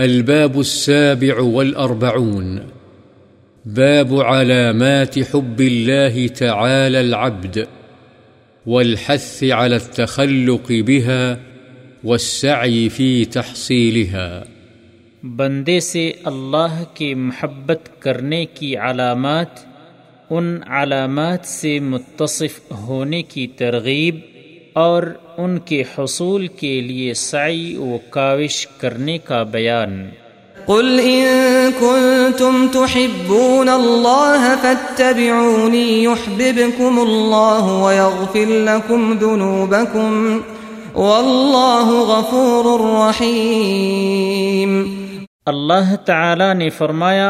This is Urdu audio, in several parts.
الباب السابع والأربعون. باب علامات حب الله تعالى العبد والحث على التخلق بها والسعي في تحصيلها. بندے سے اللہ کی محبت کرنے کی علامات، ان علامات سے متصف ہونے کی ترغیب اور ان کے حصول کے لیے سعی و کاوش کرنے کا بیان۔ قل إن كنتم تحبون الله فاتبعوني يحببكم الله ويغفر لكم ذنوبكم والله غفور رحيم۔ اللہ تعالی نے فرمایا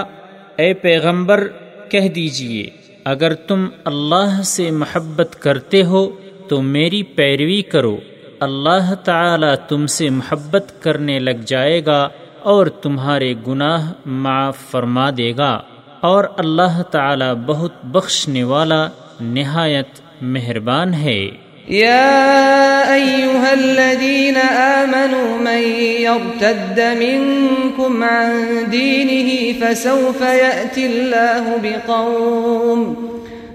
اے پیغمبر کہہ دیجیے اگر تم اللہ سے محبت کرتے ہو تو میری پیروی کرو۔ اللہ تعالی تم سے محبت کرنے لگ جائے گا اور تمہارے گناہ معاف فرما دے گا۔ اور اللہ تعالی بہت بخشنے والا نہایت مہربان ہے۔ يا أيها الذين آمنوا من يرتد منكم عن دينه فسوف يأتي الله بقوم۔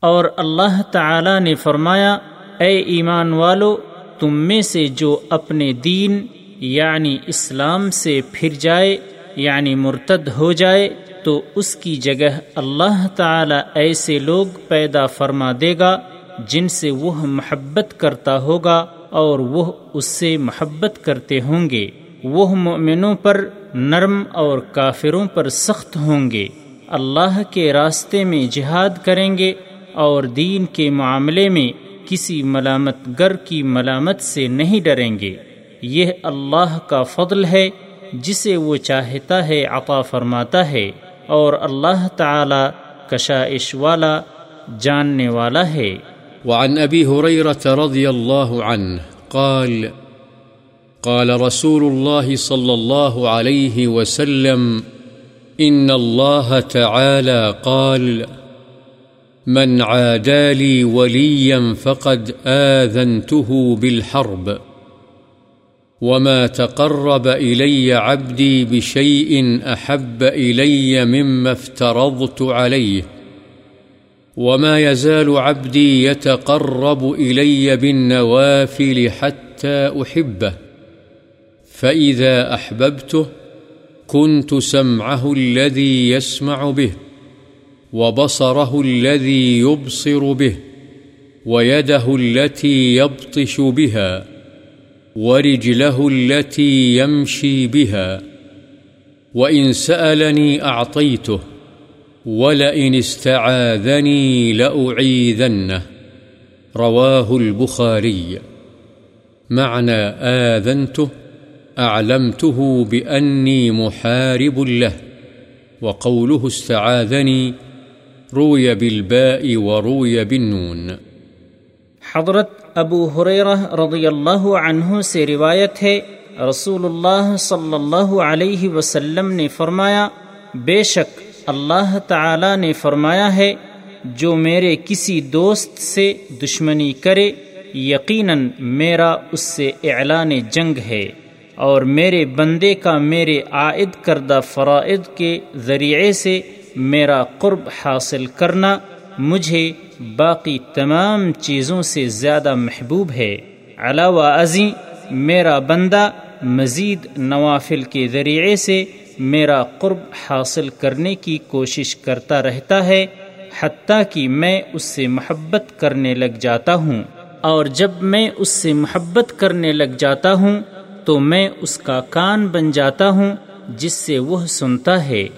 اور اللہ تعالی نے فرمایا، اے ایمان والو، تم میں سے جو اپنے دین یعنی اسلام سے پھر جائے یعنی مرتد ہو جائے، تو اس کی جگہ اللہ تعالی ایسے لوگ پیدا فرما دے گا، جن سے وہ محبت کرتا ہوگا اور وہ اس سے محبت کرتے ہوں گے۔ وہ مومنوں پر نرم اور کافروں پر سخت ہوں گے۔ اللہ کے راستے میں جہاد کریں گے اور دین کے معاملے میں کسی ملامت گر کی ملامت سے نہیں ڈریں گے۔ یہ اللہ کا فضل ہے، جسے وہ چاہتا ہے، عطا فرماتا ہے۔ اور اللہ تعالی کشائش والا، جاننے والا ہے۔ وعن أبي هريرة رضي الله عنه قال قال رسول الله صلى الله عليه وسلم إن الله تعالى قال من عادى لي وليا فقد آذنته بالحرب. وما تقرب إلي عبدي بشيء أحب إلي مما افترضت عليه. وما يزال عبدي يتقرب إلي بالنوافل حتى أحبه. فإذا أحببته كنت سمعه الذي يسمع به. وبصره الذي يبصر به ويده التي يبطش بها ورجله التي يمشي بها وإن سألني أعطيته ولئن استعاذني لأعيذنه. رواه البخاري. معنى آذنته، أعلمته بأني محارب له، وقوله استعاذني روي بالباء وروي بالنون. حضرت ابو حریرہ رضی اللہ عنہ سے روایت ہے رسول اللہ صلی اللہ علیہ وسلم نے فرمایا، بے شک اللہ تعالی نے فرمایا ہے، جو میرے کسی دوست سے دشمنی کرے، یقیناً میرا اس سے اعلان جنگ ہے اور میرے بندے کا میرے عائد کردہ فرائض کے ذریعے سے میرا قرب حاصل کرنا مجھے باقی تمام چیزوں سے زیادہ محبوب ہے۔ علاوہ ازیں، میرا بندہ مزید نوافل کے ذریعے سے میرا قرب حاصل کرنے کی کوشش کرتا رہتا ہے، حتیٰ کہ میں اس سے محبت کرنے لگ جاتا ہوں۔ اور جب میں اس سے محبت کرنے لگ جاتا ہوں، تو میں اس کا کان بن جاتا ہوں، جس سے وہ سنتا ہے۔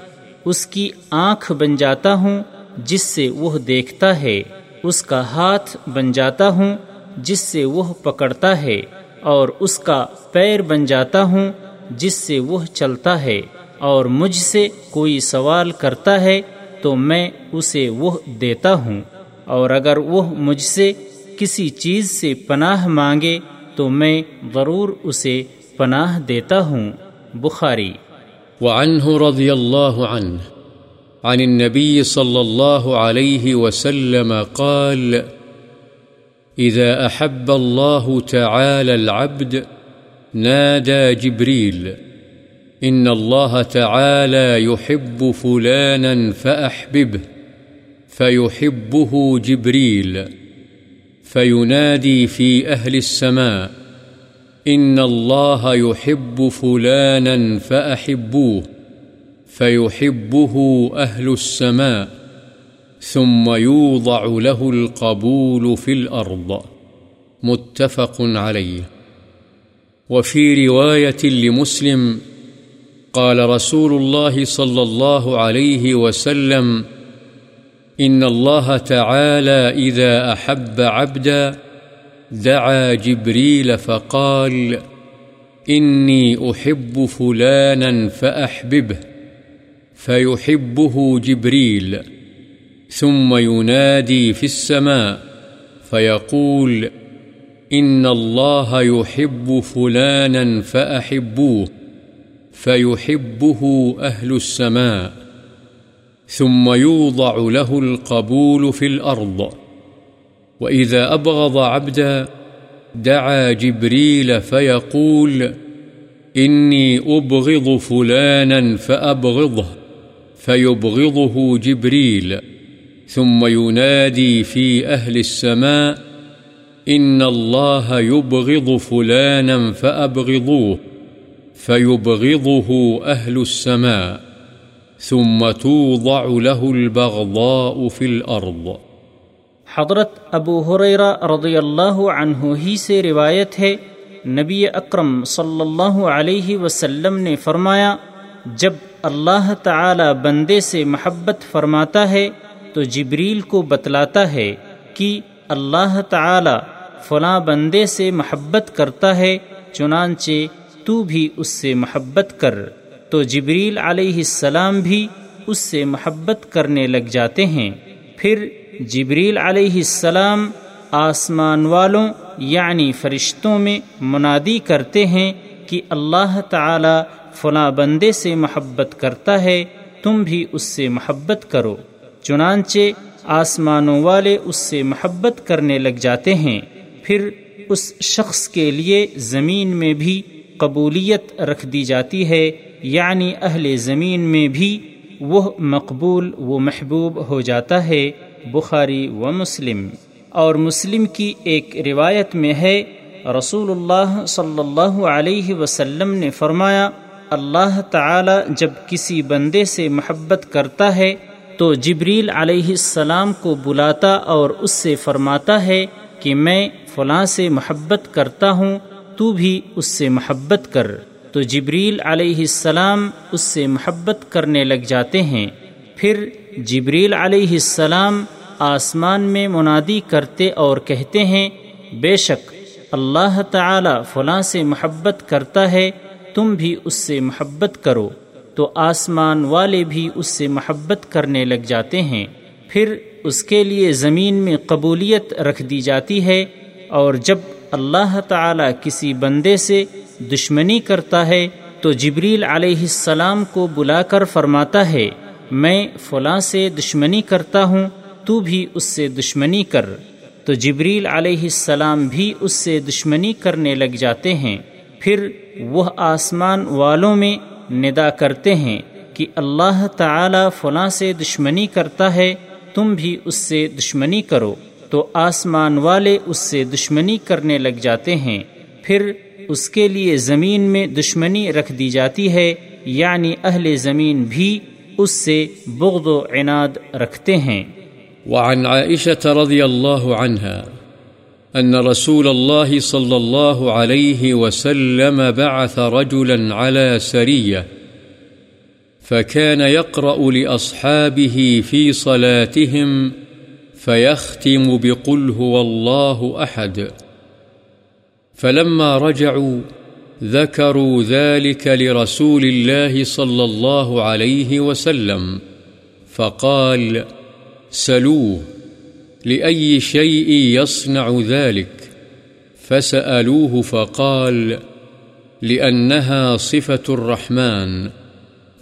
اس کی آنکھ بن جاتا ہوں جس سے وہ دیکھتا ہے، اس کا ہاتھ بن جاتا ہوں جس سے وہ پکڑتا ہے، اور اس کا پیر بن جاتا ہوں جس سے وہ چلتا ہے۔ اور مجھ سے کوئی سوال کرتا ہے تو میں اسے وہ دیتا ہوں۔ اور اگر وہ مجھ سے کسی چیز سے پناہ مانگے تو میں ضرور اسے پناہ دیتا ہوں۔ بخاری وعنه رضي الله عنه عن النبي صلى الله عليه وسلم قال إذا أحب الله تعالى العبد، نادى جبريل إن الله تعالى يحب فلانا فأحببه فيحبه جبريل فينادي في أهل السماء إن الله يحب فلانا فأحبوه فيحبه أهل السماء ثم يوضع له القبول في الأرض متفق عليه وفي رواية لمسلم قال رسول الله صلى الله عليه وسلم إن الله تعالى إذا أحب عبدا دعا جبريل فقال، إني أحب فلانا فأحببه فيحبه جبريل ثم ينادي في السماء، فيقول، إن الله يحب فلانا فأحبوه فيحبه أهل السماء. ثم يوضع له القبول في الأرض. وإذا أبغض عبدا دعا جبريل فيقول إني أبغض فلانا فأبغضه فيبغضه جبريل ثم ينادي في أهل السماء إن الله يبغض فلانا فأبغضوه فيبغضه أهل السماء ثم توضع له البغضاء في الأرض حضرت ابو حریرہ رضی اللہ عنہ ہی سے روایت ہے، نبی اکرم صلی اللہ علیہ وسلم نے فرمایا، جب اللہ تعالی بندے سے محبت فرماتا ہے تو جبریل کو بتلاتا ہے کہ اللہ تعالی فلاں بندے سے محبت کرتا ہے، چنانچہ تو بھی اس سے محبت کر۔ تو جبریل علیہ السلام بھی اس سے محبت کرنے لگ جاتے ہیں۔ پھر جبریل علیہ السلام آسمان والوں یعنی فرشتوں میں منادی کرتے ہیں کہ اللہ تعالی فلاں بندے سے محبت کرتا ہے، تم بھی اس سے محبت کرو۔ چنانچہ آسمانوں والے اس سے محبت کرنے لگ جاتے ہیں۔ پھر اس شخص کے لیے زمین میں بھی قبولیت رکھ دی جاتی ہے یعنی اہل زمین میں بھی وہ مقبول و محبوب ہو جاتا ہے، بخاری و مسلم۔ اور مسلم کی ایک روایت میں ہے، رسول اللہ صلی اللہ علیہ وسلم نے فرمایا، اللہ تعالی جب کسی بندے سے محبت کرتا ہے، تو جبریل علیہ السلام کو بلاتا اور اس سے فرماتا ہے کہ میں فلاں سے محبت کرتا ہوں، تو بھی اس سے محبت کر۔ تو جبریل علیہ السلام اس سے محبت کرنے لگ جاتے ہیں۔ پھر جبریل علیہ السلام آسمان میں منادی کرتے اور کہتے ہیں، بے شک اللہ تعالی فلاں سے محبت کرتا ہے، تم بھی اس سے محبت کرو۔ تو آسمان والے بھی اس سے محبت کرنے لگ جاتے ہیں۔ پھر اس کے لیے زمین میں قبولیت رکھ دی جاتی ہے اور جب اللہ تعالی کسی بندے سے دشمنی کرتا ہے تو جبریل علیہ السلام کو بلا کر فرماتا ہے، میں فلاں سے دشمنی کرتا ہوں، تو بھی اس سے دشمنی کر۔ تو جبریل علیہ السلام بھی اس سے دشمنی کرنے لگ جاتے ہیں۔ پھر وہ آسمان والوں میں ندا کرتے ہیں کہ اللہ تعالی فلاں سے دشمنی کرتا ہے، تم بھی اس سے دشمنی کرو۔ تو آسمان والے اس سے دشمنی کرنے لگ جاتے ہیں۔ پھر اس کے لیے زمین میں دشمنی رکھ دی جاتی ہے یعنی اہل زمین بھی اس سے بغض و عناد رکھتے ہیں۔ وعن عائشة رضي الله عنها أن رسول الله صلى الله عليه وسلم بعث رجلا على سرية فكان يقرأ لأصحابه في صلاتهم فيختم بقل هو الله أحد. فلما رجعوا ذكروا ذلك لرسول الله صلى الله عليه وسلم. فقال، سلوه، لأي شيء يصنع ذلك؟ فسألوه فقال، لأنها صفة الرحمن،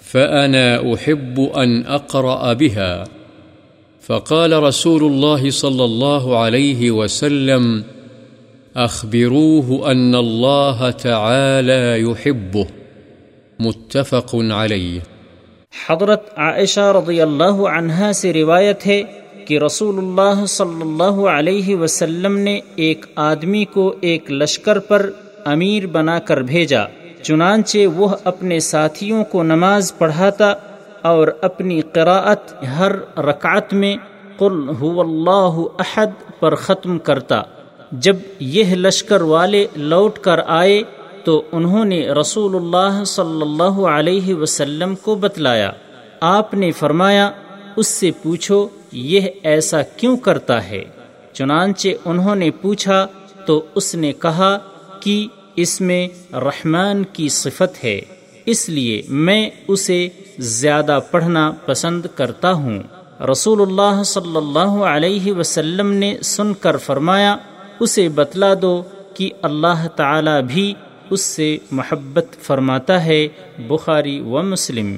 فأنا أحب أن أقرأ بها. فقال رسول الله صلى الله عليه وسلم، أخبروه أن الله تعالى يحبه. متفق عليه. حضرت عائشہ رضی اللہ عنہا سے روایت ہے کہ رسول اللہ صلی اللہ علیہ وسلم نے ایک آدمی کو ایک لشکر پر امیر بنا کر بھیجا، چنانچہ وہ اپنے ساتھیوں کو نماز پڑھاتا اور اپنی قراءت ہر رکعت میں قل هو اللہ احد پر ختم کرتا۔ جب یہ لشکر والے لوٹ کر آئے تو انہوں نے رسول اللہ صلی اللہ علیہ وسلم کو بتلایا۔ آپ نے فرمایا، اس سے پوچھو، یہ ایسا کیوں کرتا ہے؟ چنانچہ انہوں نے پوچھا تو اس نے کہا کہ اس میں رحمان کی صفت ہے۔ اس لیے میں اسے زیادہ پڑھنا پسند کرتا ہوں۔ رسول اللہ صلی اللہ علیہ وسلم نے سن کر فرمایا، اسے بتلا دو کہ اللہ تعالی بھی اس سے محبت فرماتا ہے، بخاری و مسلم۔